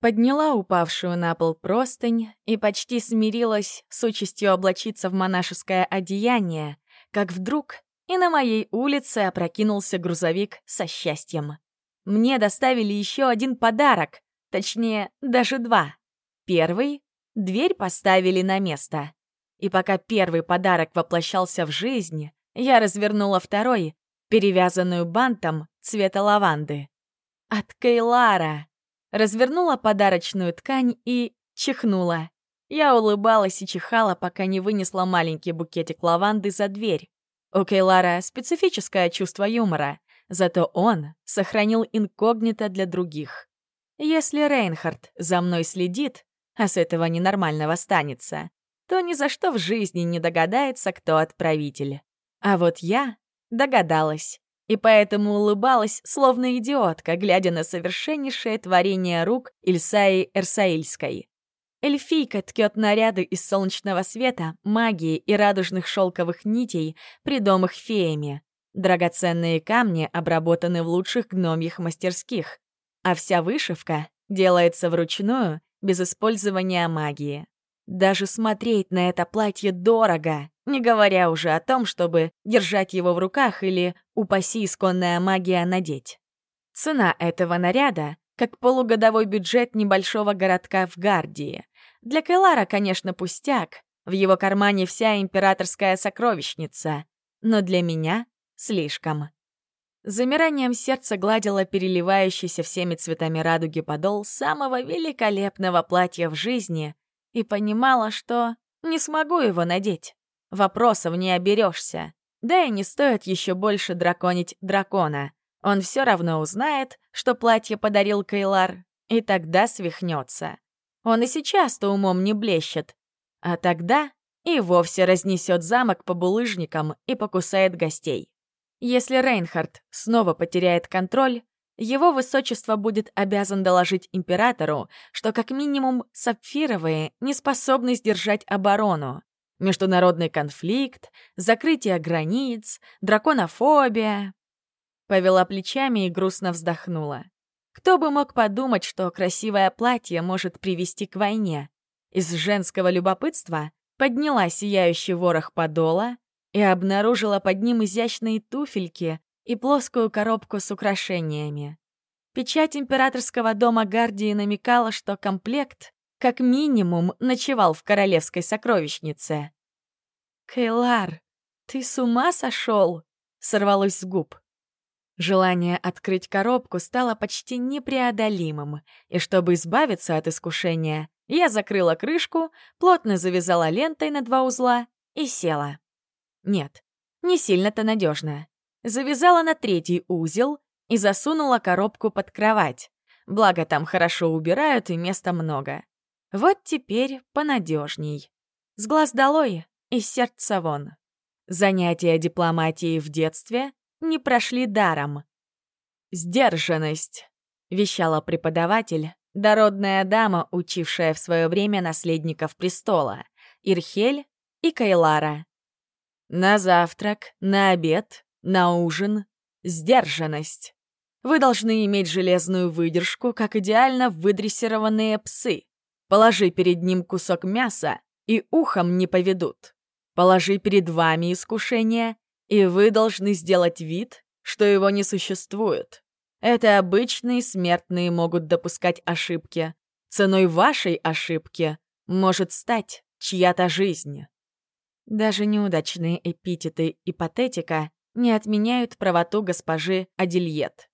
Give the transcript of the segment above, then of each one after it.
подняла упавшую на пол простынь и почти смирилась с участью облачиться в монашеское одеяние, как вдруг и на моей улице опрокинулся грузовик со счастьем. Мне доставили еще один подарок, точнее, даже два. Первый — дверь поставили на место. И пока первый подарок воплощался в жизнь, я развернула второй, перевязанную бантом цвета лаванды. От Кейлара. Развернула подарочную ткань и чихнула. Я улыбалась и чихала, пока не вынесла маленький букетик лаванды за дверь. У Кейлара специфическое чувство юмора, зато он сохранил инкогнито для других. Если Рейнхард за мной следит, а с этого ненормального станется, то ни за что в жизни не догадается, кто отправитель. А вот я догадалась, и поэтому улыбалась, словно идиотка, глядя на совершеннейшее творение рук Ильсаи Эрсаильской. Эльфийка ткет наряды из солнечного света, магии и радужных шелковых нитей, придомых феями. Драгоценные камни обработаны в лучших гномьих мастерских, а вся вышивка делается вручную, без использования магии. Даже смотреть на это платье дорого, не говоря уже о том, чтобы держать его в руках или, упаси исконная магия, надеть. Цена этого наряда как полугодовой бюджет небольшого городка в Гардии. Для Кайлара, конечно, пустяк. В его кармане вся императорская сокровищница. Но для меня — слишком. Замиранием сердца гладила переливающийся всеми цветами радуги подол самого великолепного платья в жизни и понимала, что не смогу его надеть. Вопросов не оберешься. Да и не стоит еще больше драконить дракона. Он все равно узнает, что платье подарил Кайлар, и тогда свихнется. Он и сейчас-то умом не блещет. А тогда и вовсе разнесет замок по булыжникам и покусает гостей. Если Рейнхард снова потеряет контроль, его высочество будет обязан доложить императору, что как минимум сапфировые не способны сдержать оборону. Международный конфликт, закрытие границ, драконофобия. Повела плечами и грустно вздохнула. Кто бы мог подумать, что красивое платье может привести к войне? Из женского любопытства подняла сияющий ворох подола и обнаружила под ним изящные туфельки и плоскую коробку с украшениями. Печать императорского дома Гардии намекала, что комплект как минимум ночевал в королевской сокровищнице. «Кейлар, ты с ума сошел?» — сорвалось с губ. Желание открыть коробку стало почти непреодолимым, и чтобы избавиться от искушения, я закрыла крышку, плотно завязала лентой на два узла и села. Нет, не сильно-то надежно. Завязала на третий узел и засунула коробку под кровать. Благо там хорошо убирают и места много. Вот теперь понадежней. С глаз долой и сердца вон. Занятия дипломатией в детстве не прошли даром. «Сдержанность», — вещала преподаватель, дородная дама, учившая в свое время наследников престола, Ирхель и Кайлара. «На завтрак, на обед, на ужин — сдержанность. Вы должны иметь железную выдержку, как идеально выдрессированные псы. Положи перед ним кусок мяса, и ухом не поведут. Положи перед вами искушение, и вы должны сделать вид, что его не существует. Это обычные смертные могут допускать ошибки. Ценой вашей ошибки может стать чья-то жизнь. Даже неудачные эпитеты и патетика не отменяют правоту госпожи Адельет.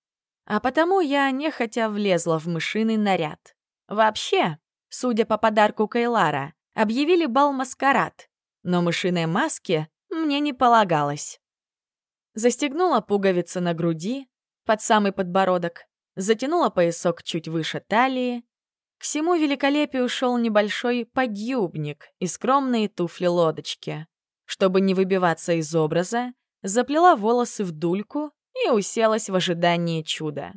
А потому я нехотя влезла в мышиный наряд. Вообще, судя по подарку Кайлара, объявили бал-маскарад, но мышиной маски мне не полагалось. Застегнула пуговицы на груди, под самый подбородок, затянула поясок чуть выше талии. К всему великолепию шел небольшой подъюбник и скромные туфли-лодочки. Чтобы не выбиваться из образа, заплела волосы в дульку и уселась в ожидании чуда.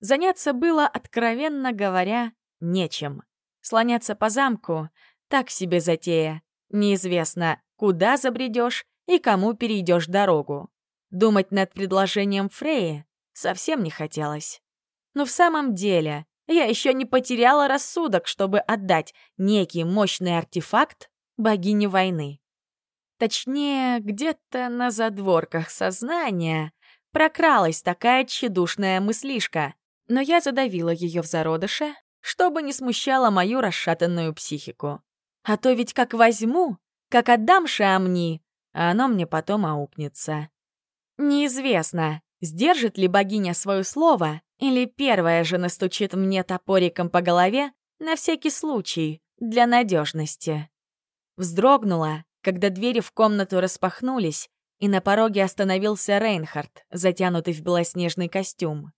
Заняться было, откровенно говоря, нечем. Слоняться по замку — так себе затея. Неизвестно, куда забредешь и кому перейдешь дорогу. Думать над предложением Фреи совсем не хотелось. Но в самом деле, Я еще не потеряла рассудок, чтобы отдать некий мощный артефакт богине войны. Точнее, где-то на задворках сознания прокралась такая тщедушная мыслишка, но я задавила ее в зародыше, чтобы не смущало мою расшатанную психику. А то ведь как возьму, как отдам Шамни, а оно мне потом аукнется. Неизвестно, сдержит ли богиня свое слово, или первая же настучит мне топориком по голове на всякий случай, для надежности. Вздрогнула, когда двери в комнату распахнулись, и на пороге остановился Рейнхард, затянутый в белоснежный костюм.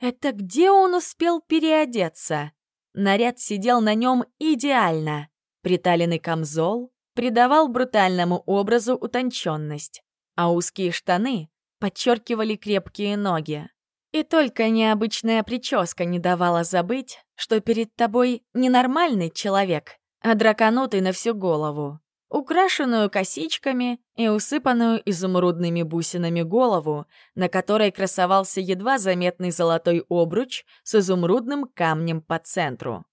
Это где он успел переодеться? Наряд сидел на нем идеально. Приталенный камзол придавал брутальному образу утонченность, а узкие штаны подчеркивали крепкие ноги. И только необычная прическа не давала забыть, что перед тобой не нормальный человек, а драконутый на всю голову украшенную косичками и усыпанную изумрудными бусинами голову, на которой красовался едва заметный золотой обруч с изумрудным камнем по центру.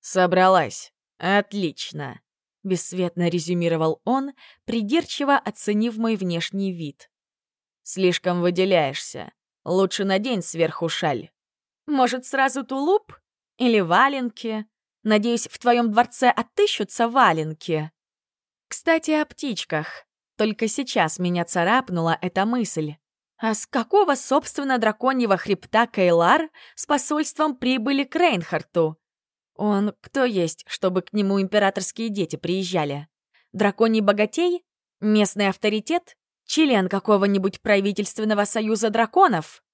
«Собралась. Отлично», — бесцветно резюмировал он, придирчиво оценив мой внешний вид. «Слишком выделяешься. Лучше надень сверху шаль». «Может, сразу тулуп? Или валенки? Надеюсь, в твоем дворце отыщутся валенки?» Кстати, о птичках. Только сейчас меня царапнула эта мысль. А с какого, собственно, драконьего хребта Кейлар с посольством прибыли к Рейнхарту? Он кто есть, чтобы к нему императорские дети приезжали? Драконий богатей? Местный авторитет? Член какого-нибудь правительственного союза драконов?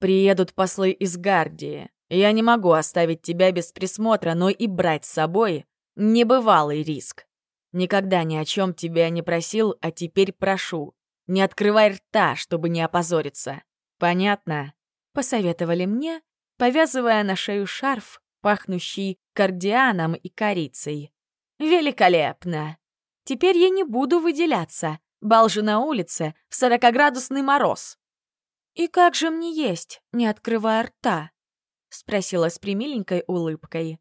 Приедут послы из Гардии. Я не могу оставить тебя без присмотра, но и брать с собой — небывалый риск. Никогда ни о чем тебя не просил, а теперь прошу. Не открывай рта, чтобы не опозориться. Понятно?» Посоветовали мне, повязывая на шею шарф, пахнущий кардианом и корицей. «Великолепно! Теперь я не буду выделяться. Бал же на улице, в сорокоградусный мороз». «И как же мне есть, не открывая рта?» — спросила с примиленькой улыбкой.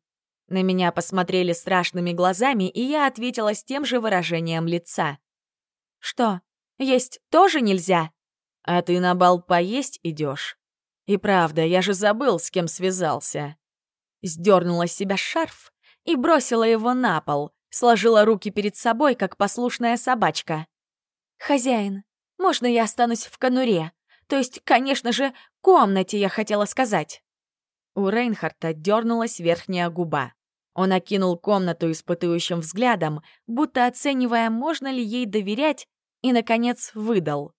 На меня посмотрели страшными глазами, и я ответила с тем же выражением лица. «Что, есть тоже нельзя?» «А ты на бал поесть идешь?» «И правда, я же забыл, с кем связался». Сдернула с себя шарф и бросила его на пол, сложила руки перед собой, как послушная собачка. «Хозяин, можно я останусь в конуре? То есть, конечно же, комнате, я хотела сказать». У Рейнхарта дернулась верхняя губа. Он окинул комнату испытующим взглядом, будто оценивая, можно ли ей доверять, и, наконец, выдал.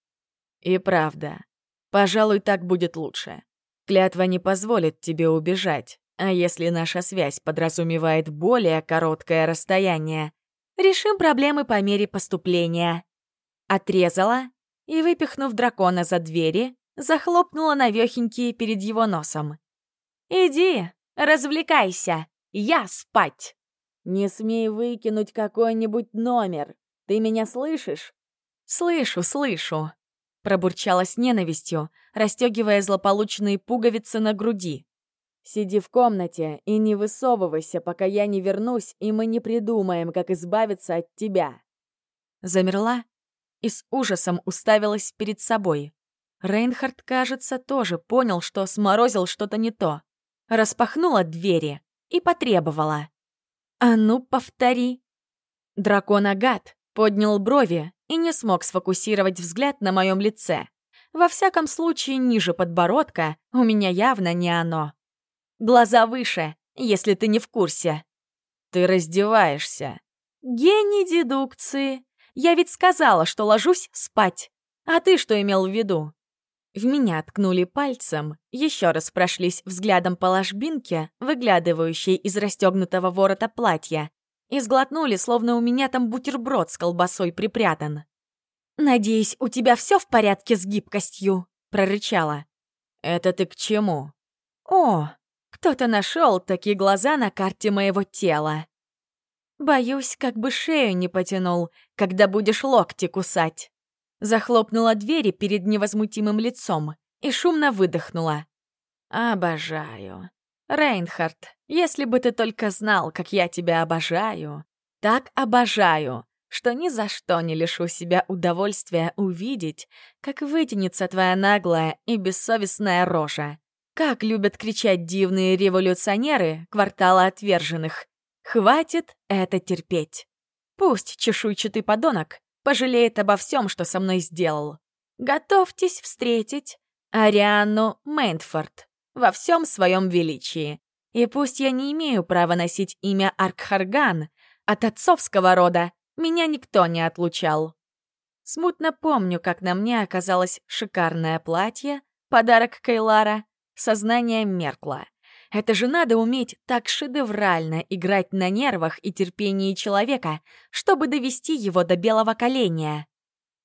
«И правда. Пожалуй, так будет лучше. Клятва не позволит тебе убежать, а если наша связь подразумевает более короткое расстояние, решим проблемы по мере поступления». Отрезала и, выпихнув дракона за двери, захлопнула навехенькие перед его носом. «Иди, развлекайся!» Я спать!» «Не смей выкинуть какой-нибудь номер. Ты меня слышишь?» «Слышу, слышу», — пробурчала с ненавистью, расстегивая злополучные пуговицы на груди. «Сиди в комнате и не высовывайся, пока я не вернусь, и мы не придумаем, как избавиться от тебя». Замерла и с ужасом уставилась перед собой. Рейнхард, кажется, тоже понял, что сморозил что-то не то. Распахнула двери и потребовала. «А ну, повтори!» Дракон Агат поднял брови и не смог сфокусировать взгляд на моем лице. Во всяком случае, ниже подбородка у меня явно не оно. Глаза выше, если ты не в курсе. Ты раздеваешься. Гений дедукции. Я ведь сказала, что ложусь спать. А ты что имел в виду? В меня ткнули пальцем, еще раз прошлись взглядом по ложбинке, выглядывающей из расстегнутого ворота платья, и сглотнули, словно у меня там бутерброд с колбасой припрятан. «Надеюсь, у тебя все в порядке с гибкостью?» — прорычала. «Это ты к чему?» «О, кто-то нашел такие глаза на карте моего тела. Боюсь, как бы шею не потянул, когда будешь локти кусать» захлопнула двери перед невозмутимым лицом и шумно выдохнула. «Обожаю. Рейнхард, если бы ты только знал, как я тебя обожаю, так обожаю, что ни за что не лишу себя удовольствия увидеть, как вытянется твоя наглая и бессовестная рожа. Как любят кричать дивные революционеры квартала отверженных. Хватит это терпеть. Пусть чешуйчатый подонок пожалеет обо всем, что со мной сделал. Готовьтесь встретить Арианну Мейнфорд во всем своем величии. И пусть я не имею права носить имя Аркхарган, от отцовского рода меня никто не отлучал. Смутно помню, как на мне оказалось шикарное платье, подарок Кайлара, сознание меркло. Это же надо уметь так шедеврально играть на нервах и терпении человека, чтобы довести его до белого коленя.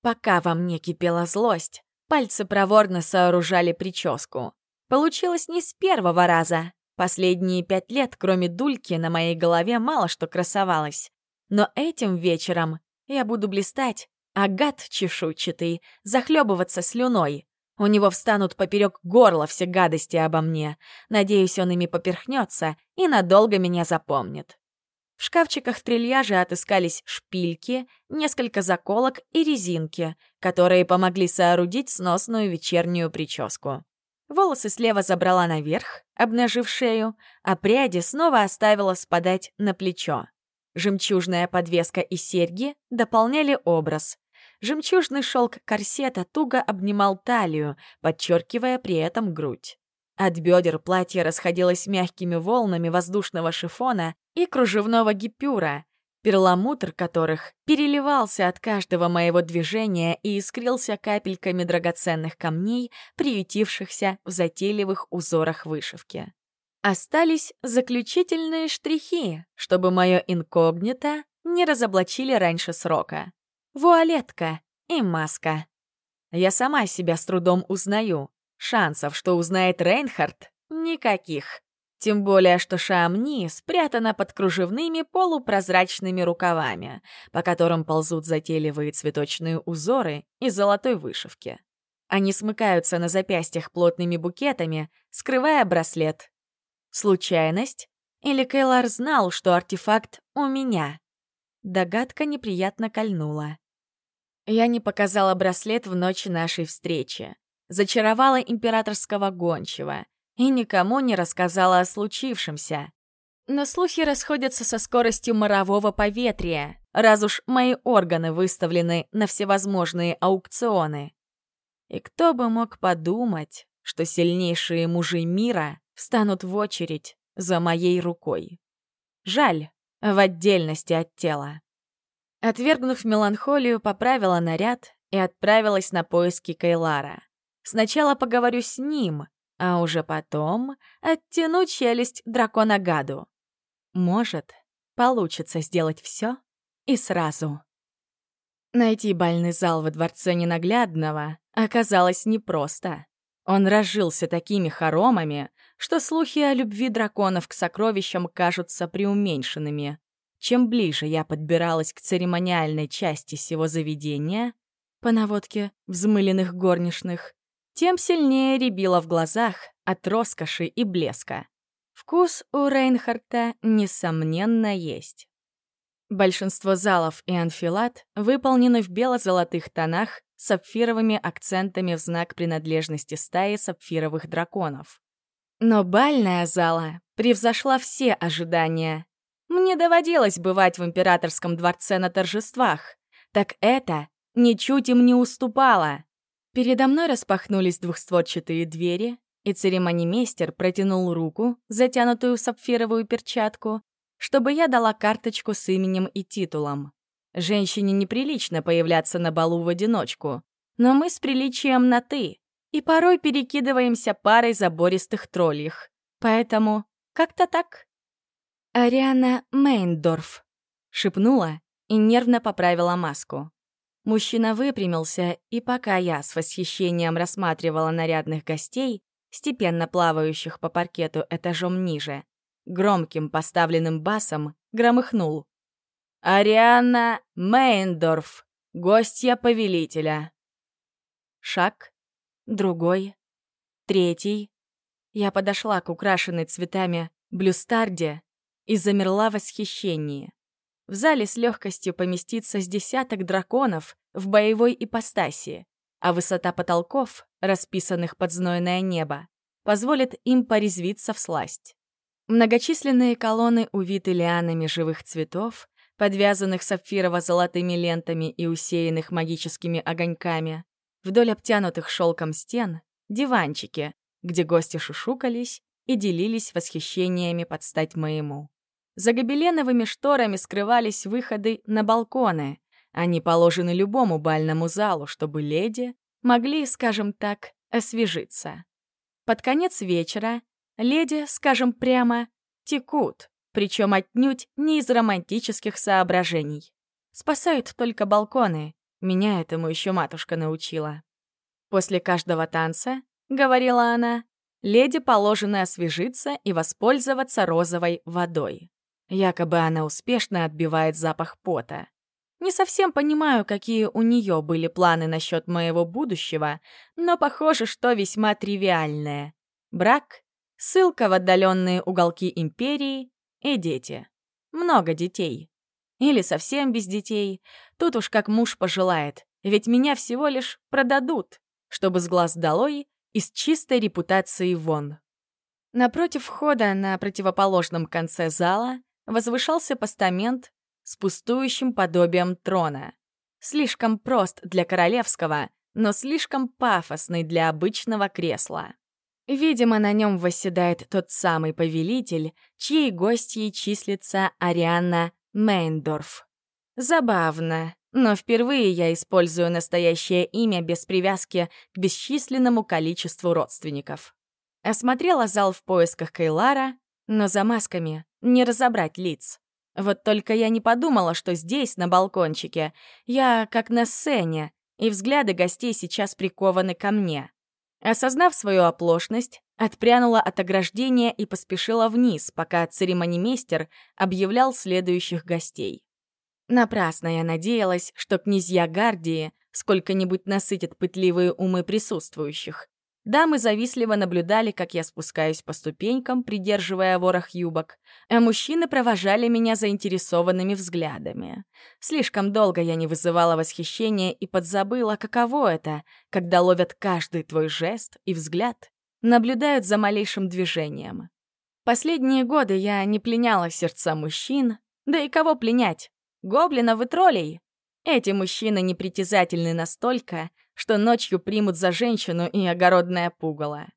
Пока во мне кипела злость, пальцы проворно сооружали прическу. Получилось не с первого раза. Последние пять лет, кроме дульки, на моей голове мало что красовалось. Но этим вечером я буду блистать, а гад чешуйчатый захлебываться слюной. У него встанут поперек горла все гадости обо мне. Надеюсь, он ими поперхнется и надолго меня запомнит. В шкафчиках трильяжа отыскались шпильки, несколько заколок и резинки, которые помогли соорудить сносную вечернюю прическу. Волосы слева забрала наверх, обнажив шею, а пряди снова оставила спадать на плечо. Жемчужная подвеска и серьги дополняли образ. Жемчужный шелк корсета туго обнимал талию, подчеркивая при этом грудь. От бедер платье расходилось мягкими волнами воздушного шифона и кружевного гипюра, перламутр которых переливался от каждого моего движения и искрился капельками драгоценных камней, приютившихся в затейливых узорах вышивки. Остались заключительные штрихи, чтобы мое инкогнито не разоблачили раньше срока. Вуалетка и маска. Я сама себя с трудом узнаю. Шансов, что узнает Рейнхард, никаких. Тем более, что Шамни спрятана под кружевными полупрозрачными рукавами, по которым ползут затейливые цветочные узоры и золотой вышивки. Они смыкаются на запястьях плотными букетами, скрывая браслет. Случайность? Или Кейлар знал, что артефакт у меня? Догадка неприятно кольнула. Я не показала браслет в ночь нашей встречи. Зачаровала императорского гончего — и никому не рассказала о случившемся. Но слухи расходятся со скоростью морового поветрия, раз уж мои органы выставлены на всевозможные аукционы. И кто бы мог подумать, что сильнейшие мужи мира встанут в очередь за моей рукой. Жаль, в отдельности от тела. Отвергнув меланхолию, поправила наряд и отправилась на поиски Кайлара. Сначала поговорю с ним, а уже потом оттяну челюсть дракона Гаду. Может, получится сделать все и сразу. Найти бальный зал во дворце ненаглядного оказалось непросто. Он разжился такими хоромами, что слухи о любви драконов к сокровищам кажутся преуменьшенными. Чем ближе я подбиралась к церемониальной части сего заведения, по наводке взмыленных горничных, тем сильнее рябило в глазах от роскоши и блеска. Вкус у Рейнхарта, несомненно, есть. Большинство залов и анфилат выполнены в бело-золотых тонах с сапфировыми акцентами в знак принадлежности стаи сапфировых драконов. Но бальная зала превзошла все ожидания. Мне доводилось бывать в императорском дворце на торжествах. Так это ничуть им не уступало. Передо мной распахнулись двухстворчатые двери, и церемонимейстер протянул руку, затянутую в сапфировую перчатку, чтобы я дала карточку с именем и титулом. Женщине неприлично появляться на балу в одиночку, но мы с приличием на «ты» и порой перекидываемся парой забористых троллих. Поэтому как-то так. «Ариана Мейндорф», — шепнула и нервно поправила маску. Мужчина выпрямился, и пока я с восхищением рассматривала нарядных гостей, степенно плавающих по паркету этажом ниже, громким поставленным басом громыхнул. «Ариана Мейндорф, гостья повелителя!» Шаг, другой, третий. Я подошла к украшенной цветами блюстарде и замерла в восхищении. В зале с легкостью поместится с десяток драконов в боевой ипостаси, а высота потолков, расписанных под знойное небо, позволит им порезвиться в сласть. Многочисленные колонны увиты лианами живых цветов, подвязанных сапфирово-золотыми лентами и усеянных магическими огоньками. Вдоль обтянутых шелком стен — диванчики, где гости шушукались и делились восхищениями под стать моему. За гобеленовыми шторами скрывались выходы на балконы. Они положены любому бальному залу, чтобы леди могли, скажем так, освежиться. Под конец вечера леди, скажем прямо, текут, причем отнюдь не из романтических соображений. Спасают только балконы, меня этому еще матушка научила. После каждого танца, говорила она, леди положено освежиться и воспользоваться розовой водой. Якобы она успешно отбивает запах пота. Не совсем понимаю, какие у нее были планы насчет моего будущего, но похоже, что весьма тривиальное. Брак, ссылка в отдаленные уголки империи и дети. Много детей. Или совсем без детей. Тут уж как муж пожелает, ведь меня всего лишь продадут, чтобы с глаз долой и с чистой репутацией вон. Напротив входа на противоположном конце зала возвышался постамент с пустующим подобием трона. Слишком прост для королевского, но слишком пафосный для обычного кресла. Видимо, на нем восседает тот самый повелитель, чьей гостьей числится Арианна Мейндорф. Забавно, но впервые я использую настоящее имя без привязки к бесчисленному количеству родственников. Осмотрела зал в поисках Кейлара, но за масками не разобрать лиц. Вот только я не подумала, что здесь, на балкончике, я как на сцене, и взгляды гостей сейчас прикованы ко мне. Осознав свою оплошность, отпрянула от ограждения и поспешила вниз, пока церемонимейстер объявлял следующих гостей. Напрасно я надеялась, что князья Гардии сколько-нибудь насытят пытливые умы присутствующих. Дамы завистливо наблюдали, как я спускаюсь по ступенькам, придерживая ворох юбок, а мужчины провожали меня заинтересованными взглядами. Слишком долго я не вызывала восхищения и подзабыла, каково это, когда ловят каждый твой жест и взгляд, наблюдают за малейшим движением. Последние годы я не пленяла сердца мужчин, да и кого пленять? Гоблинов и троллей? Эти мужчины непритязательны настолько, что ночью примут за женщину и огородное пугало.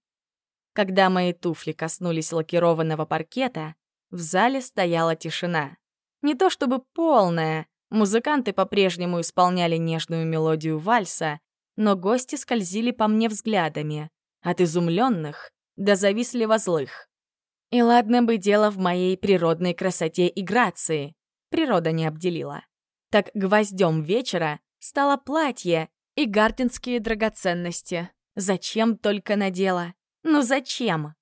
Когда мои туфли коснулись лакированного паркета, в зале стояла тишина. Не то чтобы полная, музыканты по-прежнему исполняли нежную мелодию вальса, но гости скользили по мне взглядами, от изумленных до завистливо злых. И ладно бы дело в моей природной красоте и грации, природа не обделила. Так гвоздем вечера стало платье, и гартинские драгоценности. Зачем только надела? Ну зачем?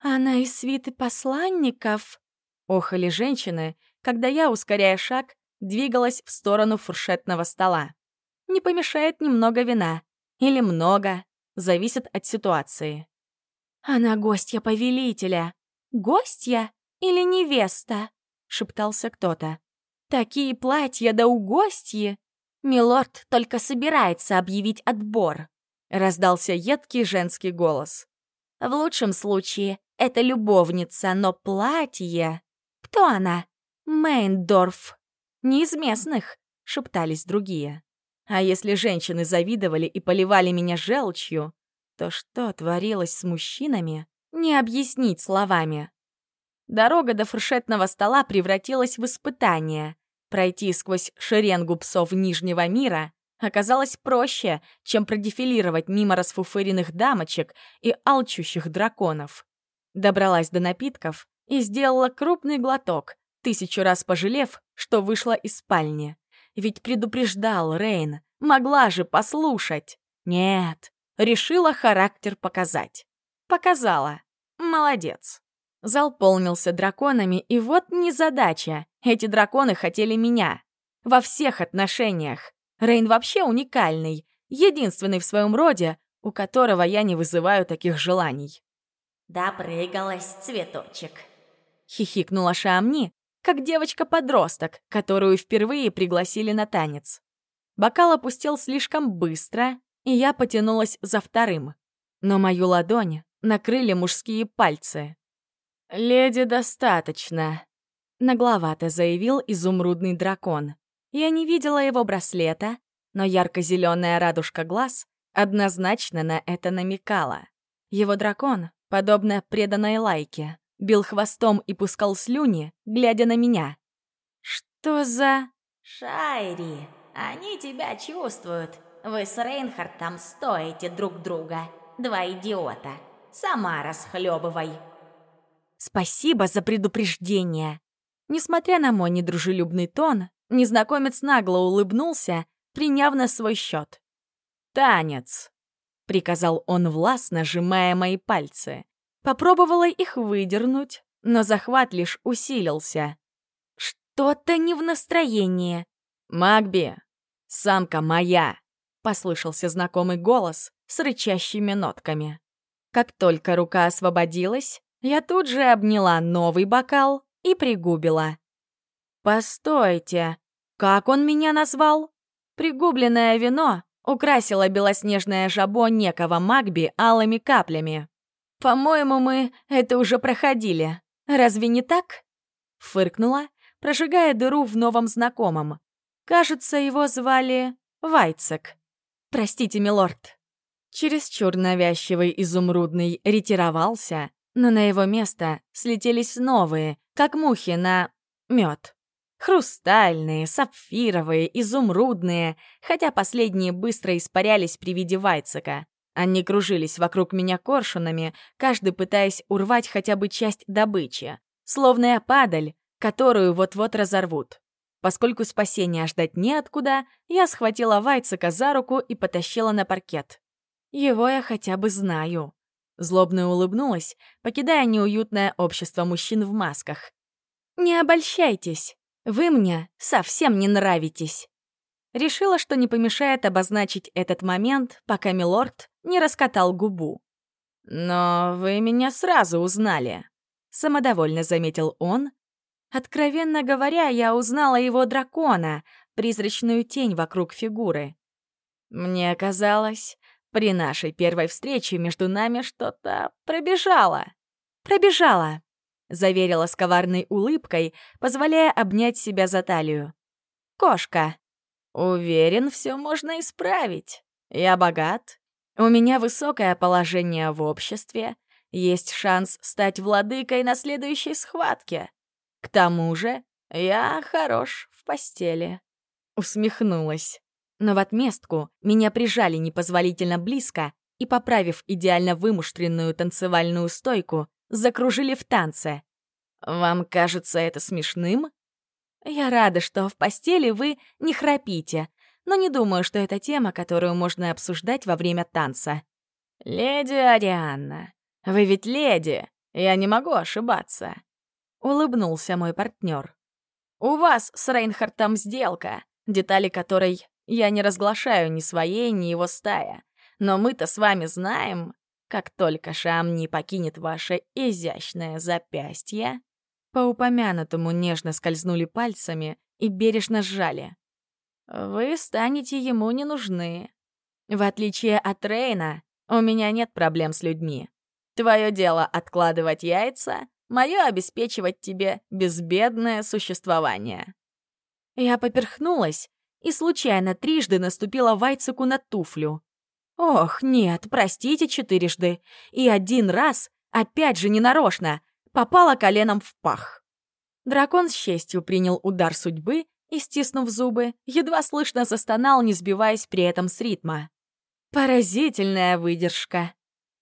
Она из свиты посланников. Охали женщины, когда я, ускоряя шаг, двигалась в сторону фуршетного стола. Не помешает немного вина. Или много. Зависит от ситуации. «Она гостья повелителя. Гостья или невеста?» — шептался кто-то. «Такие платья да у гостьи! «Милорд только собирается объявить отбор», — раздался едкий женский голос. «В лучшем случае это любовница, но платье...» «Кто она?» «Мейндорф». «Не из местных», — шептались другие. А если женщины завидовали и поливали меня желчью, то что творилось с мужчинами, не объяснить словами. Дорога до фуршетного стола превратилась в испытание. Пройти сквозь шеренгу псов Нижнего мира оказалось проще, чем продефилировать мимо расфуфыренных дамочек и алчущих драконов. Добралась до напитков и сделала крупный глоток, тысячу раз пожалев, что вышла из спальни. Ведь предупреждал Рейн, могла же послушать. Нет, решила характер показать. Показала. Молодец. Зал полнился драконами, и вот незадача. Эти драконы хотели меня. Во всех отношениях. Рейн вообще уникальный, единственный в своем роде, у которого я не вызываю таких желаний. «Допрыгалась, цветочек!» — хихикнула Шамни, как девочка-подросток, которую впервые пригласили на танец. Бокал опустил слишком быстро, и я потянулась за вторым. Но мою ладонь накрыли мужские пальцы. «Леди достаточно», — нагловато заявил изумрудный дракон. Я не видела его браслета, но ярко-зеленая радужка глаз однозначно на это намекала. Его дракон, подобно преданной лайке, бил хвостом и пускал слюни, глядя на меня. «Что за...» «Шайри, они тебя чувствуют. Вы с Рейнхардтом стоите друг друга. Два идиота. Сама расхлебывай». «Спасибо за предупреждение!» Несмотря на мой недружелюбный тон, незнакомец нагло улыбнулся, приняв на свой счет. «Танец!» — приказал он властно, сжимая мои пальцы. Попробовала их выдернуть, но захват лишь усилился. «Что-то не в настроении!» «Магби, самка моя!» — послышался знакомый голос с рычащими нотками. Как только рука освободилась, я тут же обняла новый бокал и пригубила. «Постойте, как он меня назвал?» Пригубленное вино украсило белоснежное жабо некого Магби алыми каплями. «По-моему, мы это уже проходили. Разве не так?» Фыркнула, прожигая дыру в новом знакомом. Кажется, его звали Вайцек. «Простите, милорд». Чересчур навязчивый изумрудный ретировался, но на его место слетелись новые, как мухи на мед. Хрустальные, сапфировые, изумрудные, хотя последние быстро испарялись при виде Вайцека. Они кружились вокруг меня коршунами, каждый пытаясь урвать хотя бы часть добычи, словно падаль, которую вот-вот разорвут. Поскольку спасения ждать неоткуда, я схватила Вайцека за руку и потащила на паркет. Его я хотя бы знаю. Злобно улыбнулась, покидая неуютное общество мужчин в масках. «Не обольщайтесь, вы мне совсем не нравитесь». Решила, что не помешает обозначить этот момент, пока милорд не раскатал губу. «Но вы меня сразу узнали», — самодовольно заметил он. Откровенно говоря, я узнала его дракона, призрачную тень вокруг фигуры. Мне казалось, при нашей первой встрече между нами что-то пробежало. Пробежало, заверила с коварной улыбкой, позволяя обнять себя за талию. Кошка. Уверен, все можно исправить. Я богат. У меня высокое положение в обществе. Есть шанс стать владыкой на следующей схватке. К тому же я хорош в постели. Усмехнулась. Но в отместку меня прижали непозволительно близко и, поправив идеально вымуштренную танцевальную стойку, закружили в танце. «Вам кажется это смешным?» «Я рада, что в постели вы не храпите, но не думаю, что это тема, которую можно обсуждать во время танца». «Леди Арианна, вы ведь леди, я не могу ошибаться», — улыбнулся мой партнер. «У вас с Рейнхартом сделка, детали которой я не разглашаю ни своей, ни его стая. Но мы-то с вами знаем, как только Шам не покинет ваше изящное запястье...» По упомянутому нежно скользнули пальцами и бережно сжали. «Вы станете ему не нужны. В отличие от Рейна, у меня нет проблем с людьми. Твое дело откладывать яйца, мое обеспечивать тебе безбедное существование». Я поперхнулась, и случайно трижды наступила Вайцеку на туфлю. Ох, нет, простите четырежды. И один раз, опять же ненарочно, попала коленом в пах. Дракон с честью принял удар судьбы и, стиснув зубы, едва слышно застонал, не сбиваясь при этом с ритма. «Поразительная выдержка!»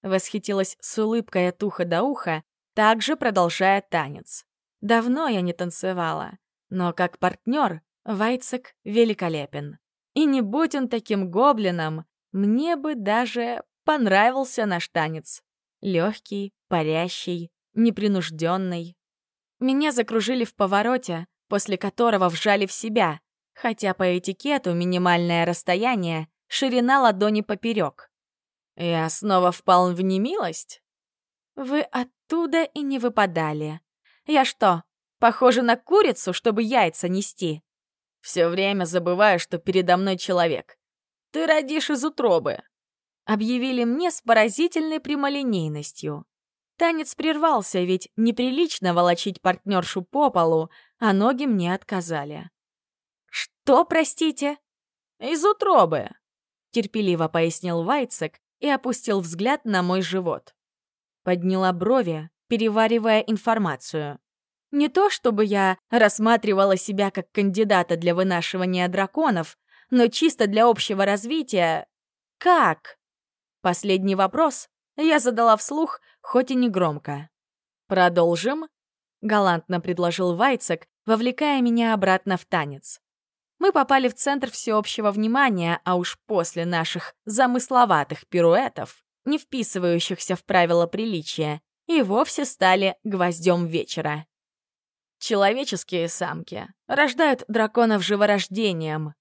Восхитилась с улыбкой от уха до уха, также продолжая танец. Давно я не танцевала, но как партнер Вайцек великолепен. И не будь он таким гоблином, мне бы даже понравился наш танец. Легкий, парящий, непринужденный. Меня закружили в повороте, после которого вжали в себя, хотя по этикету минимальное расстояние — ширина ладони поперек. Я снова впал в немилость? Вы оттуда и не выпадали. Я что, похожа на курицу, чтобы яйца нести? Все время забываю, что передо мной человек. Ты родишь из утробы. Объявили мне с поразительной прямолинейностью. Танец прервался, ведь неприлично волочить партнершу по полу, а ноги мне отказали. «Что, простите?» «Из утробы», — терпеливо пояснил Вайцек и опустил взгляд на мой живот. Подняла брови, переваривая информацию. Не то чтобы я рассматривала себя как кандидата для вынашивания драконов, но чисто для общего развития. Как? Последний вопрос я задала вслух, хоть и не громко. «Продолжим?» — галантно предложил Вайцек, вовлекая меня обратно в танец. Мы попали в центр всеобщего внимания, а уж после наших замысловатых пируэтов, не вписывающихся в правила приличия, и вовсе стали гвоздем вечера. Человеческие самки рождают драконов живорождением.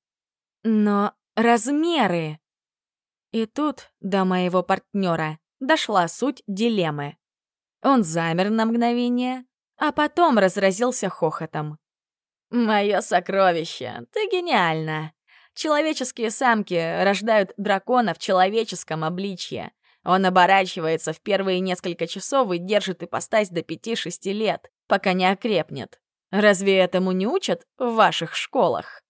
Но размеры... И тут до моего партнера дошла суть дилеммы. Он замер на мгновение, а потом разразился хохотом. «Мое сокровище, ты гениальна! Человеческие самки рождают дракона в человеческом обличье. Он оборачивается в первые несколько часов и держит ипостась до пяти-шести лет, пока не окрепнет. Разве этому не учат в ваших школах?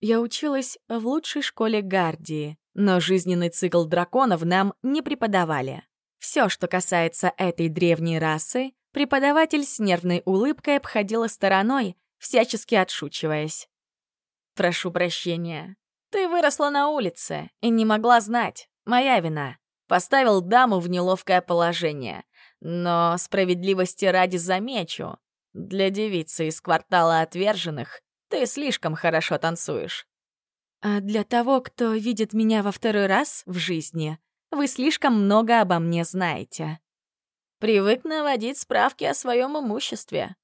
Я училась в лучшей школе Гардии, но жизненный цикл драконов нам не преподавали. Все, что касается этой древней расы, преподаватель с нервной улыбкой обходила стороной, всячески отшучиваясь. «Прошу прощения. Ты выросла на улице и не могла знать. Моя вина. Поставил даму в неловкое положение. Но справедливости ради замечу. Для девицы из квартала отверженных ты слишком хорошо танцуешь. А для того, кто видит меня во второй раз в жизни, вы слишком много обо мне знаете. Привык наводить справки о своем имуществе.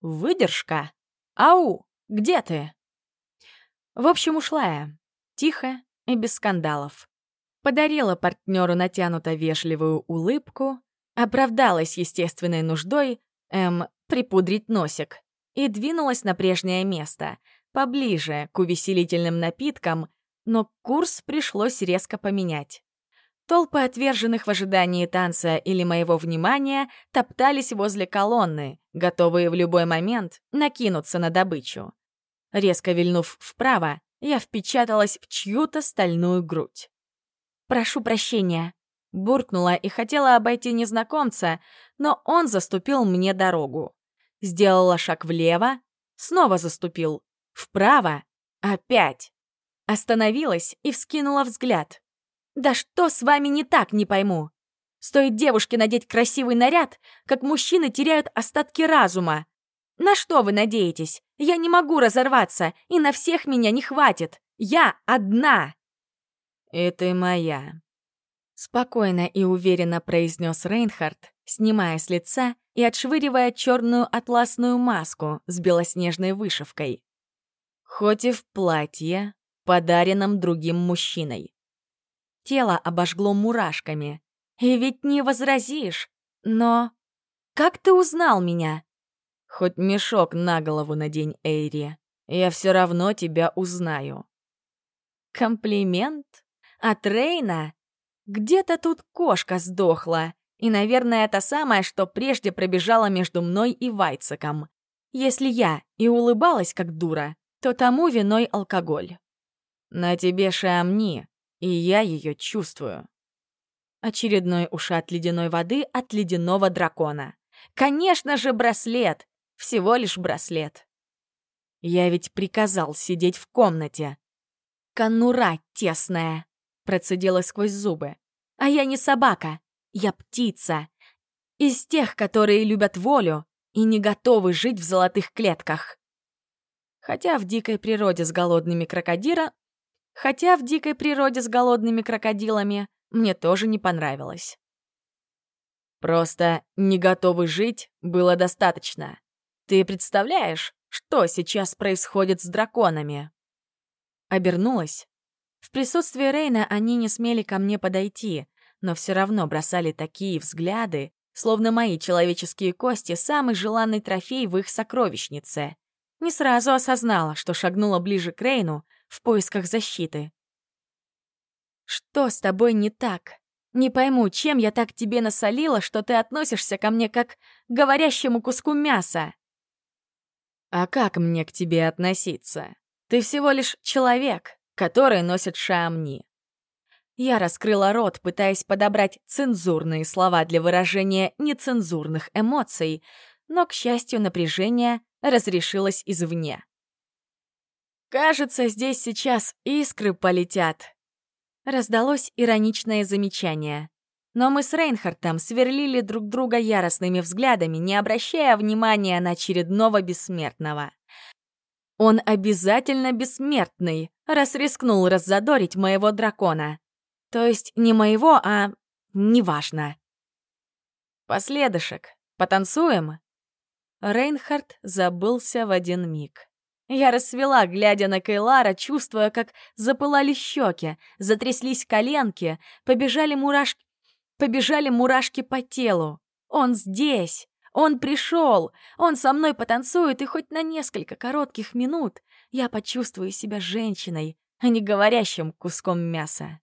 Выдержка? Ау, где ты? В общем, ушла я. Тихо и без скандалов. Подарила партнеру натянуто вежливую улыбку, оправдалась естественной нуждой, эм, припудрить носик, и двинулась на прежнее место, поближе к увеселительным напиткам, но курс пришлось резко поменять. Толпы отверженных в ожидании танца или моего внимания топтались возле колонны, готовые в любой момент накинуться на добычу. Резко вильнув вправо, я впечаталась в чью-то стальную грудь. «Прошу прощения», — буркнула и хотела обойти незнакомца, но он заступил мне дорогу. Сделала шаг влево, снова заступил, Вправо? Опять. Остановилась и вскинула взгляд. «Да что с вами не так, не пойму? Стоит девушке надеть красивый наряд, как мужчины теряют остатки разума. На что вы надеетесь? Я не могу разорваться, и на всех меня не хватит. Я одна!» «И ты моя», — спокойно и уверенно произнес Рейнхард, снимая с лица и отшвыривая черную атласную маску с белоснежной вышивкой хоть и в платье, подаренном другим мужчиной. Тело обожгло мурашками. И ведь не возразишь. Но... Как ты узнал меня? Хоть мешок на голову надень, Эйри. Я все равно тебя узнаю. Комплимент? От Рейна? Где-то тут кошка сдохла. И, наверное, это самое, что прежде пробежала между мной и Вайцеком. Если я и улыбалась как дура, то тому виной алкоголь. На тебе шамни, и я ее чувствую. Очередной ушат ледяной воды от ледяного дракона. Конечно же, браслет. Всего лишь браслет. Я ведь приказал сидеть в комнате. Конура тесная, процедила сквозь зубы. А я не собака, я птица. Из тех, которые любят волю и не готовы жить в золотых клетках. Хотя в дикой природе с голодными крокодира... Хотя в дикой природе с голодными крокодилами мне тоже не понравилось. Просто не готовы жить было достаточно. Ты представляешь, что сейчас происходит с драконами? Обернулась. В присутствии Рейна они не смели ко мне подойти, но все равно бросали такие взгляды, словно мои человеческие кости — самый желанный трофей в их сокровищнице. Не сразу осознала, что шагнула ближе к Рейну в поисках защиты. «Что с тобой не так? Не пойму, чем я так тебе насолила, что ты относишься ко мне как к говорящему куску мяса?» «А как мне к тебе относиться? Ты всего лишь человек, который носит шамни. Я раскрыла рот, пытаясь подобрать цензурные слова для выражения нецензурных эмоций, но, к счастью, напряжение разрешилось извне. «Кажется, здесь сейчас искры полетят», — раздалось ироничное замечание. Но мы с Рейнхартом сверлили друг друга яростными взглядами, не обращая внимания на очередного бессмертного. Он обязательно бессмертный, раз рискнул раззадорить моего дракона. То есть не моего, а... неважно. Последышек. Потанцуем? Рейнхард забылся в один миг. Я рассвела, глядя на Кейлара, чувствуя, как запылали щеки, затряслись коленки, побежали мурашки... Побежали мурашки по телу. Он здесь! Он пришел! Он со мной потанцует, и хоть на несколько коротких минут я почувствую себя женщиной, а не говорящим куском мяса.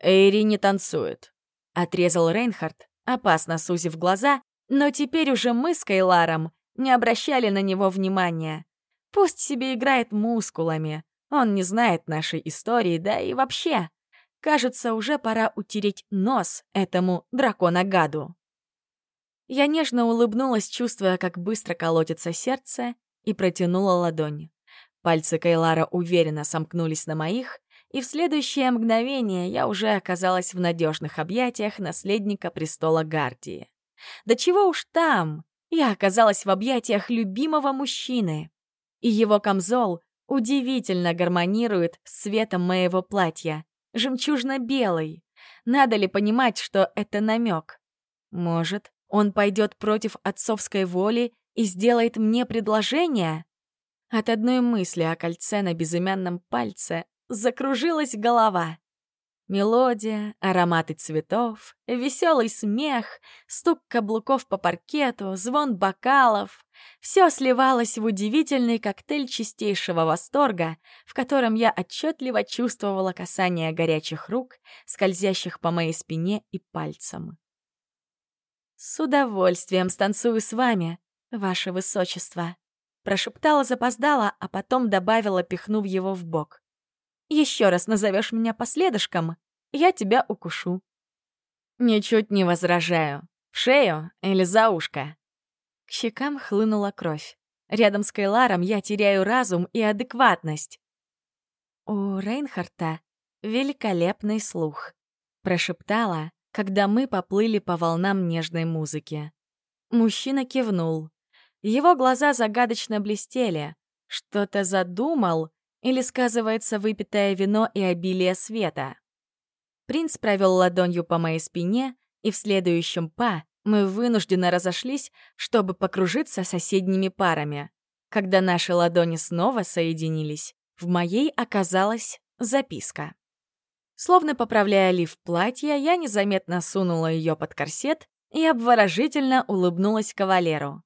«Эйри не танцует», — отрезал Рейнхард, опасно сузив глаза, но теперь уже мы с Кайларом не обращали на него внимания. Пусть себе играет мускулами, он не знает нашей истории, да и вообще. Кажется, уже пора утереть нос этому драконогаду. Я нежно улыбнулась, чувствуя, как быстро колотится сердце, и протянула ладонь. Пальцы Кайлара уверенно сомкнулись на моих, и в следующее мгновение я уже оказалась в надежных объятиях наследника престола Гардии. Да чего уж там, я оказалась в объятиях любимого мужчины. И его камзол удивительно гармонирует с цветом моего платья, жемчужно-белый. Надо ли понимать, что это намек? Может, он пойдет против отцовской воли и сделает мне предложение? От одной мысли о кольце на безымянном пальце закружилась голова. Мелодия, ароматы цветов, веселый смех, стук каблуков по паркету, звон бокалов — все сливалось в удивительный коктейль чистейшего восторга, в котором я отчетливо чувствовала касание горячих рук, скользящих по моей спине и пальцам. «С удовольствием станцую с вами, ваше высочество», — прошептала запоздала, а потом добавила, пихнув его в бок. Еще раз назовешь меня последышком, я тебя укушу. Ничуть не возражаю. В шею или за ушко. К щекам хлынула кровь. Рядом с Кайларом я теряю разум и адекватность. У Рейнхарта великолепный слух, прошептала, когда мы поплыли по волнам нежной музыки. Мужчина кивнул. Его глаза загадочно блестели. Что-то задумал или сказывается выпитое вино и обилие света? Принц провел ладонью по моей спине, и в следующем па мы вынужденно разошлись, чтобы покружиться соседними парами. Когда наши ладони снова соединились, в моей оказалась записка. Словно поправляя лиф платья, я незаметно сунула ее под корсет и обворожительно улыбнулась кавалеру.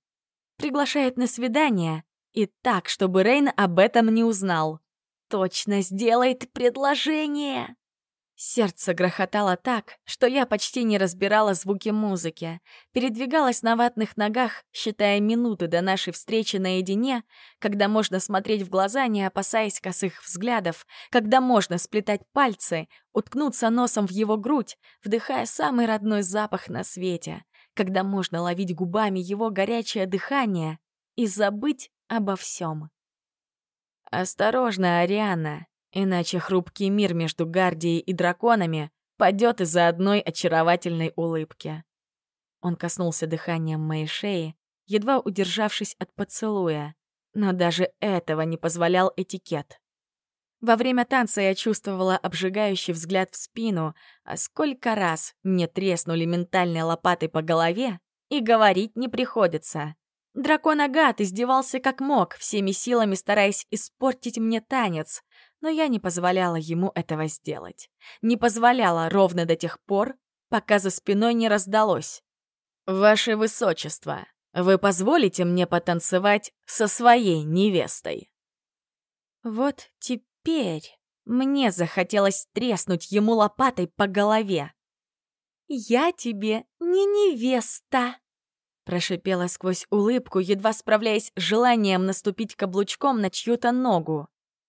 Приглашает на свидание, и так, чтобы Рейн об этом не узнал точно сделает предложение!» Сердце грохотало так, что я почти не разбирала звуки музыки, передвигалась на ватных ногах, считая минуты до нашей встречи наедине, когда можно смотреть в глаза, не опасаясь косых взглядов, когда можно сплетать пальцы, уткнуться носом в его грудь, вдыхая самый родной запах на свете, когда можно ловить губами его горячее дыхание и забыть обо всем. «Осторожно, Ариана, иначе хрупкий мир между Гардией и драконами падет из-за одной очаровательной улыбки». Он коснулся дыханием моей шеи, едва удержавшись от поцелуя, но даже этого не позволял этикет. Во время танца я чувствовала обжигающий взгляд в спину, а сколько раз мне треснули ментальной лопатой по голове, и говорить не приходится. Дракон Агат издевался как мог, всеми силами стараясь испортить мне танец. Но я не позволяла ему этого сделать. Не позволяла ровно до тех пор, пока за спиной не раздалось. «Ваше Высочество, вы позволите мне потанцевать со своей невестой?» Вот теперь мне захотелось треснуть ему лопатой по голове. «Я тебе не невеста!» Прошипела сквозь улыбку, едва справляясь с желанием наступить каблучком на чью-то ногу.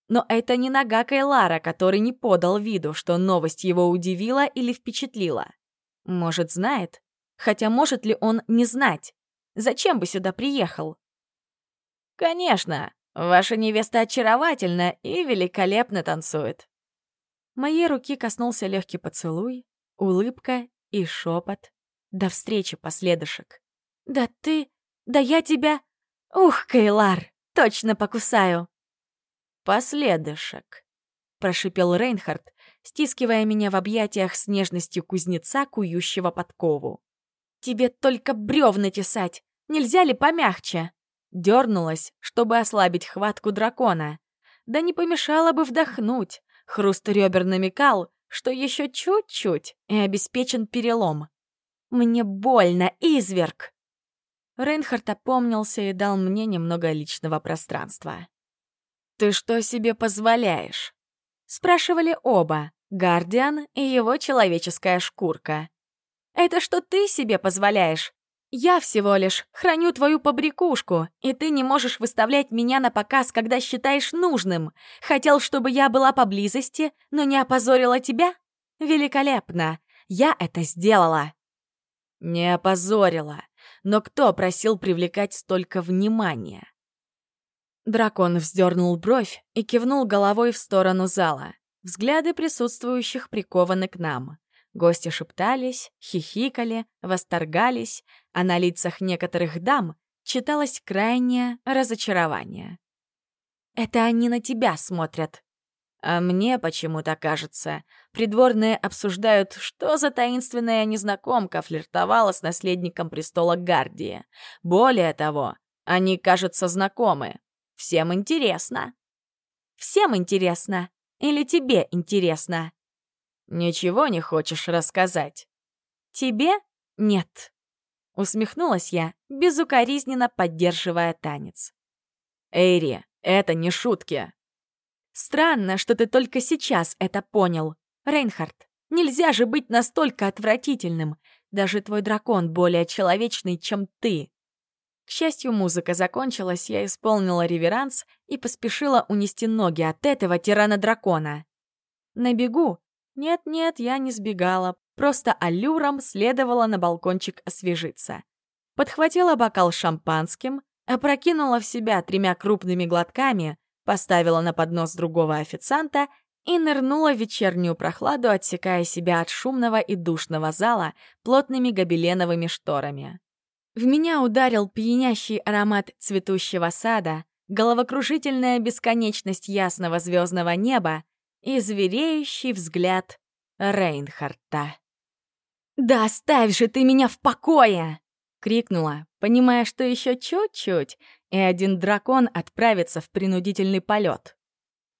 Но это не нога Кайлара, который не подал виду, что новость его удивила или впечатлила. Может, знает? Хотя может ли он не знать? Зачем бы сюда приехал? «Конечно, ваша невеста очаровательна и великолепно танцует». Моей руки коснулся легкий поцелуй, улыбка и шепот. До встречи, последышек. «Да ты... Да я тебя... Ух, Кейлар, точно покусаю!» «Последышек», — прошипел Рейнхард, стискивая меня в объятиях с нежностью кузнеца, кующего подкову. «Тебе только бревна тесать! Нельзя ли помягче?» Дернулась, чтобы ослабить хватку дракона. Да не помешало бы вдохнуть. Хруст ребер намекал, что еще чуть-чуть и обеспечен перелом. «Мне больно, изверг!» Рейнхард опомнился и дал мне немного личного пространства. «Ты что себе позволяешь?» Спрашивали оба, Гардиан и его человеческая шкурка. «Это что ты себе позволяешь? Я всего лишь храню твою побрякушку, и ты не можешь выставлять меня на показ, когда считаешь нужным. Хотел, чтобы я была поблизости, но не опозорила тебя? Великолепно! Я это сделала!» «Не опозорила. Но кто просил привлекать столько внимания? Дракон вздернул бровь и кивнул головой в сторону зала. Взгляды присутствующих прикованы к нам. Гости шептались, хихикали, восторгались, а на лицах некоторых дам читалось крайнее разочарование. «Это они на тебя смотрят», а мне почему-то кажется, придворные обсуждают, что за таинственная незнакомка флиртовала с наследником престола Гардии. Более того, они, кажется, знакомы. Всем интересно. Всем интересно. Или тебе интересно? Ничего не хочешь рассказать? Тебе? Нет. Усмехнулась я, безукоризненно поддерживая танец. Эйри, это не шутки. Странно, что ты только сейчас это понял. Рейнхард, нельзя же быть настолько отвратительным. Даже твой дракон более человечный, чем ты. К счастью, музыка закончилась, я исполнила реверанс и поспешила унести ноги от этого тирана-дракона. На бегу? Нет-нет, я не сбегала, просто аллюром следовала на балкончик освежиться. Подхватила бокал шампанским, опрокинула в себя тремя крупными глотками, поставила на поднос другого официанта и нырнула в вечернюю прохладу, отсекая себя от шумного и душного зала плотными гобеленовыми шторами. В меня ударил пьянящий аромат цветущего сада, головокружительная бесконечность ясного звездного неба и звереющий взгляд Рейнхарта. «Да оставь же ты меня в покое!» — крикнула, понимая, что еще чуть-чуть, и один дракон отправится в принудительный полет.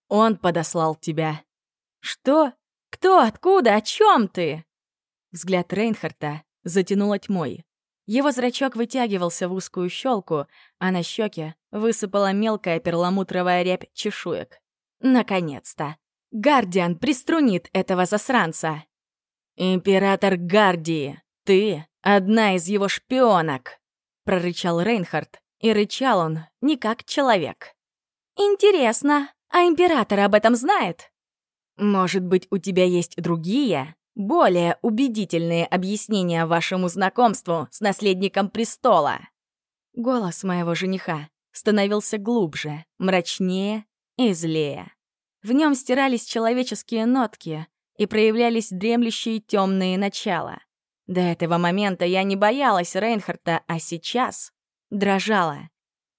Он подослал тебя. Что? Кто? Откуда? О чем ты? Взгляд Рейнхарта затянуло тьмой. Его зрачок вытягивался в узкую щелку, а на щеке высыпала мелкая перламутровая рябь чешуек. Наконец-то! Гардиан приструнит этого засранца! «Император Гардии, ты одна из его шпионок!» — прорычал Рейнхард, и рычал он не как человек. «Интересно, а император об этом знает?» «Может быть, у тебя есть другие, более убедительные объяснения вашему знакомству с наследником престола?» Голос моего жениха становился глубже, мрачнее и злее. В нем стирались человеческие нотки и проявлялись дремлющие темные начала. До этого момента я не боялась Рейнхарта, а сейчас дрожала.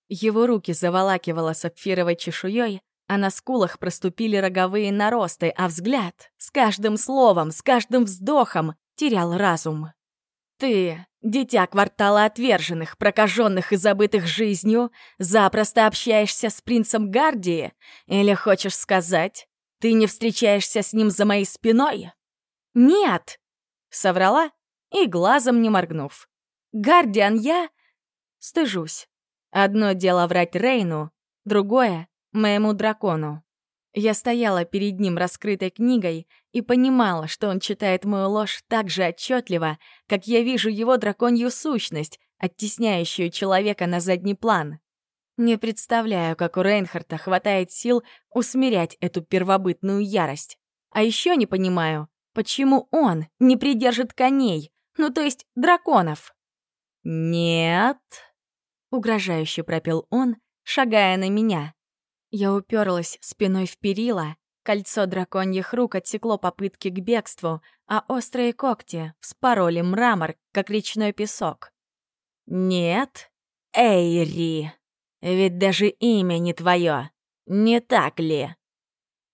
Его руки заволакивало сапфировой чешуей, а на скулах проступили роговые наросты, а взгляд с каждым словом, с каждым вздохом терял разум. «Ты, дитя квартала отверженных, прокаженных и забытых жизнью, запросто общаешься с принцем Гардии? Или хочешь сказать, Ты не встречаешься с ним за моей спиной?» «Нет!» — соврала и глазом не моргнув. «Гардиан, я...» Стыжусь. Одно дело врать Рейну, другое — моему дракону. Я стояла перед ним раскрытой книгой и понимала, что он читает мою ложь так же отчетливо, как я вижу его драконью сущность, оттесняющую человека на задний план. Не представляю, как у Рейнхарта хватает сил усмирять эту первобытную ярость. А еще не понимаю, почему он не придержит коней, ну то есть драконов. «Нет», — угрожающе пропел он, шагая на меня. Я уперлась спиной в перила, кольцо драконьих рук отсекло попытки к бегству, а острые когти вспороли мрамор, как речной песок. «Нет, Эйри, ведь даже имя не твое, не так ли?»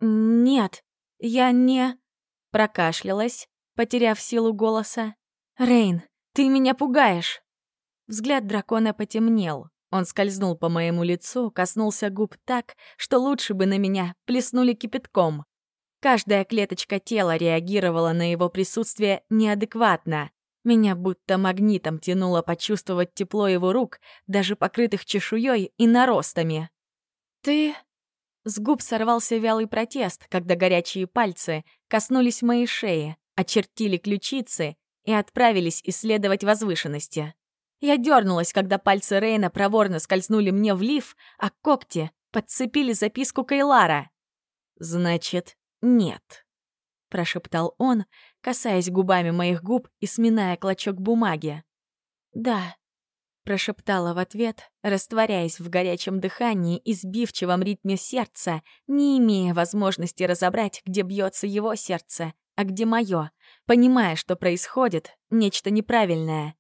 «Нет, я не...» — прокашлялась, потеряв силу голоса. «Рейн, ты меня пугаешь!» Взгляд дракона потемнел. Он скользнул по моему лицу, коснулся губ так, что лучше бы на меня плеснули кипятком. Каждая клеточка тела реагировала на его присутствие неадекватно. Меня будто магнитом тянуло почувствовать тепло его рук, даже покрытых чешуей и наростами. «Ты...» С губ сорвался вялый протест, когда горячие пальцы коснулись моей шеи, очертили ключицы и отправились исследовать возвышенности. Я дернулась, когда пальцы Рейна проворно скользнули мне в лиф, а когти подцепили записку Кайлара. «Значит, нет», — прошептал он, касаясь губами моих губ и сминая клочок бумаги. «Да», — прошептала в ответ, растворяясь в горячем дыхании и сбивчивом ритме сердца, не имея возможности разобрать, где бьется его сердце, а где мое, понимая, что происходит нечто неправильное.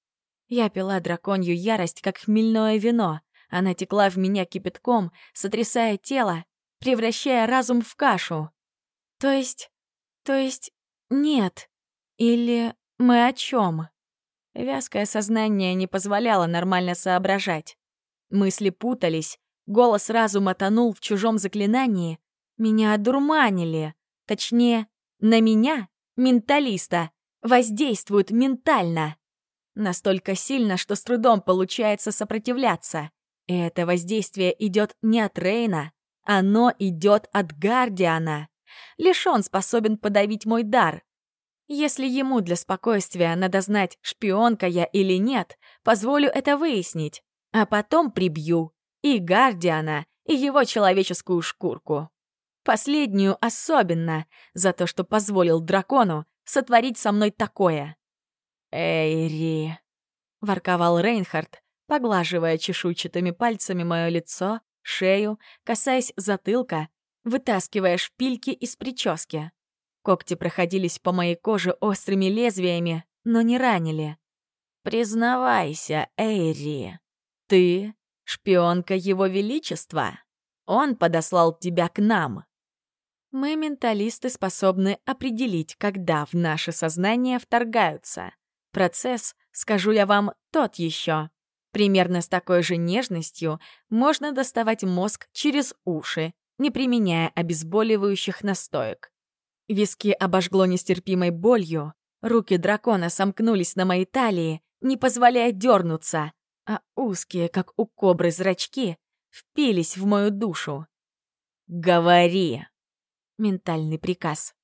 Я пила драконью ярость, как хмельное вино. Она текла в меня кипятком, сотрясая тело, превращая разум в кашу. То есть... То есть... Нет. Или мы о чем? Вязкое сознание не позволяло нормально соображать. Мысли путались, голос разума тонул в чужом заклинании. Меня одурманили. Точнее, на меня, менталиста, воздействуют ментально. Настолько сильно, что с трудом получается сопротивляться. И это воздействие идет не от Рейна, оно идет от Гардиана. Лишь он способен подавить мой дар. Если ему для спокойствия надо знать, шпионка я или нет, позволю это выяснить, а потом прибью и Гардиана, и его человеческую шкурку. Последнюю особенно, за то, что позволил дракону сотворить со мной такое. «Эйри!» — ворковал Рейнхард, поглаживая чешуйчатыми пальцами мое лицо, шею, касаясь затылка, вытаскивая шпильки из прически. Когти проходились по моей коже острыми лезвиями, но не ранили. «Признавайся, Эйри, ты — шпионка Его Величества. Он подослал тебя к нам». Мы, менталисты, способны определить, когда в наше сознание вторгаются — Процесс, скажу я вам, тот еще. Примерно с такой же нежностью можно доставать мозг через уши, не применяя обезболивающих настоек. Виски обожгло нестерпимой болью, руки дракона сомкнулись на моей талии, не позволяя дернуться, а узкие, как у кобры, зрачки впились в мою душу. «Говори!» — ментальный приказ.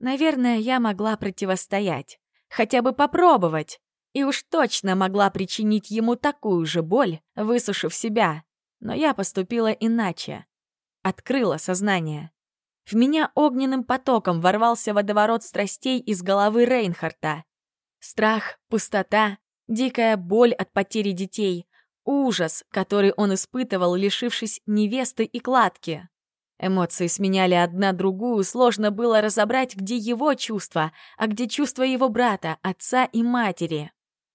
Наверное, я могла противостоять хотя бы попробовать. И уж точно могла причинить ему такую же боль, высушив себя. Но я поступила иначе. Открыла сознание. В меня огненным потоком ворвался водоворот страстей из головы Рейнхарта. Страх, пустота, дикая боль от потери детей, ужас, который он испытывал, лишившись невесты и кладки. Эмоции сменяли одна другую, сложно было разобрать, где его чувства, а где чувства его брата, отца и матери.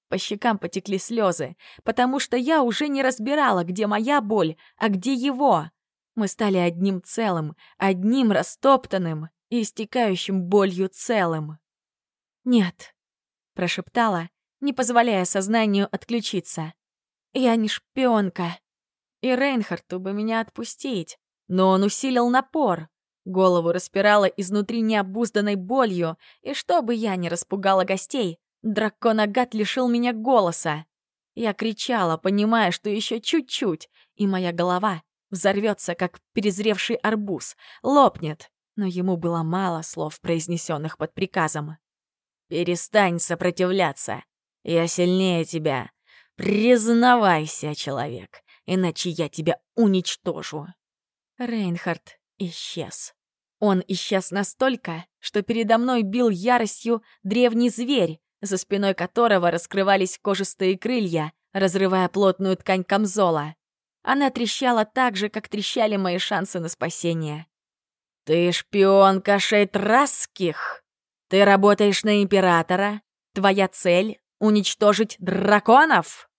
По щекам потекли слезы, потому что я уже не разбирала, где моя боль, а где его. Мы стали одним целым, одним растоптанным и истекающим болью целым. «Нет», — прошептала, не позволяя сознанию отключиться. «Я не шпионка. И Рейнхарту бы меня отпустить, но он усилил напор. Голову распирала изнутри необузданной болью, и чтобы я не распугала гостей, драконогад лишил меня голоса. Я кричала, понимая, что еще чуть-чуть, и моя голова взорвется, как перезревший арбуз, лопнет. Но ему было мало слов, произнесенных под приказом. «Перестань сопротивляться. Я сильнее тебя. Признавайся, человек, иначе я тебя уничтожу». Рейнхард исчез. Он исчез настолько, что передо мной бил яростью древний зверь, за спиной которого раскрывались кожистые крылья, разрывая плотную ткань камзола. Она трещала так же, как трещали мои шансы на спасение. «Ты шпионка шейтраских? Ты работаешь на Императора? Твоя цель — уничтожить драконов?»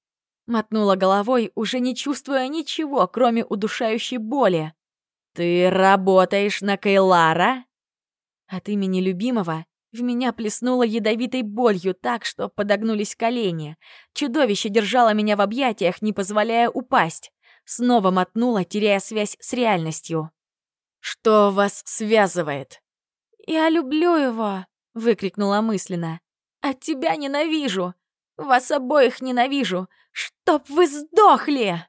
Мотнула головой, уже не чувствуя ничего, кроме удушающей боли. «Ты работаешь на Кейлара?» От имени любимого в меня плеснуло ядовитой болью так, что подогнулись колени. Чудовище держало меня в объятиях, не позволяя упасть. Снова мотнуло, теряя связь с реальностью. «Что вас связывает?» «Я люблю его!» — выкрикнула мысленно. «От тебя ненавижу! Вас обоих ненавижу! Чтоб вы сдохли!»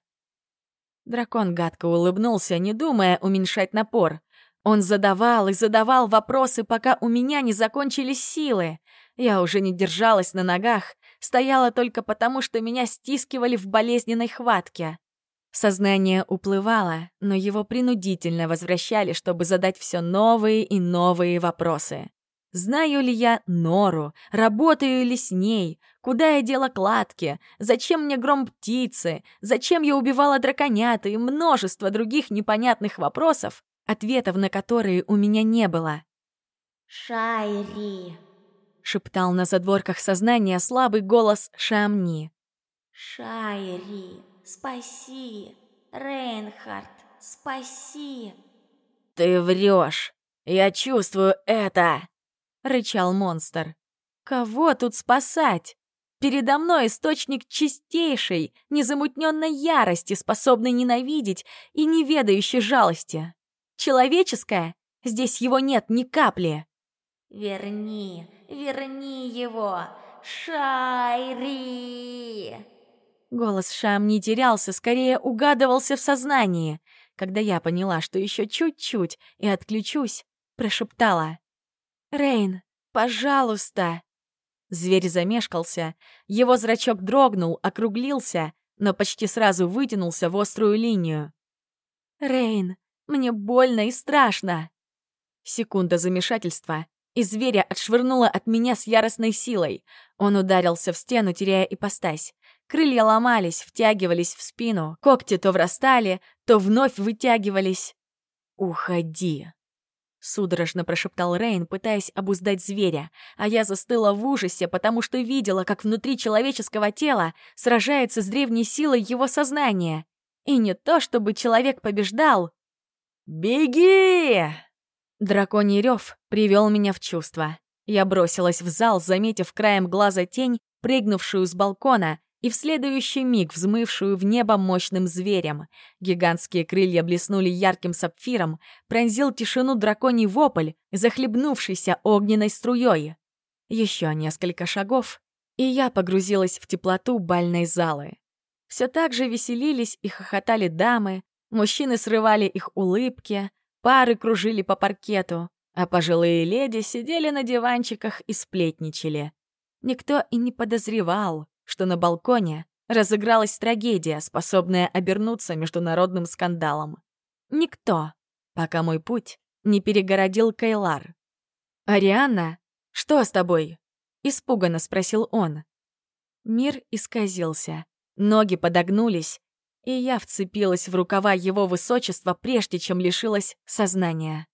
Дракон гадко улыбнулся, не думая уменьшать напор. Он задавал и задавал вопросы, пока у меня не закончились силы. Я уже не держалась на ногах, стояла только потому, что меня стискивали в болезненной хватке. Сознание уплывало, но его принудительно возвращали, чтобы задать все новые и новые вопросы. Знаю ли я Нору? Работаю ли с ней? Куда я дела кладки? Зачем мне гром птицы? Зачем я убивала драконят и множество других непонятных вопросов, ответов на которые у меня не было. «Шайри», — шептал на задворках сознания слабый голос Шамни. «Шайри, спаси! Рейнхард, спаси!» «Ты врешь! Я чувствую это!» — рычал монстр. «Кого тут спасать? Передо мной источник чистейшей, незамутненной ярости, способный ненавидеть и не ведающей жалости. Человеческое? Здесь его нет ни капли. Верни, верни его, Шайри! Голос Шам не терялся, скорее угадывался в сознании. Когда я поняла, что еще чуть-чуть и отключусь, прошептала. «Рейн, пожалуйста!» Зверь замешкался, его зрачок дрогнул, округлился, но почти сразу вытянулся в острую линию. «Рейн, мне больно и страшно!» Секунда замешательства, и зверя отшвырнуло от меня с яростной силой. Он ударился в стену, теряя ипостась. Крылья ломались, втягивались в спину, когти то врастали, то вновь вытягивались. «Уходи!» Судорожно прошептал Рейн, пытаясь обуздать зверя, а я застыла в ужасе, потому что видела, как внутри человеческого тела сражается с древней силой его сознания. И не то, чтобы человек побеждал, «Беги!» Драконий рев привел меня в чувство. Я бросилась в зал, заметив краем глаза тень, прыгнувшую с балкона и в следующий миг взмывшую в небо мощным зверем. Гигантские крылья блеснули ярким сапфиром, пронзил тишину драконий вопль, захлебнувшийся огненной струей. Еще несколько шагов, и я погрузилась в теплоту бальной залы. Все так же веселились и хохотали дамы, Мужчины срывали их улыбки, пары кружили по паркету, а пожилые леди сидели на диванчиках и сплетничали. Никто и не подозревал, что на балконе разыгралась трагедия, способная обернуться международным скандалом. Никто, пока мой путь не перегородил Кайлар. «Арианна, что с тобой?» — испуганно спросил он. Мир исказился, ноги подогнулись, и я вцепилась в рукава его высочества, прежде чем лишилась сознания.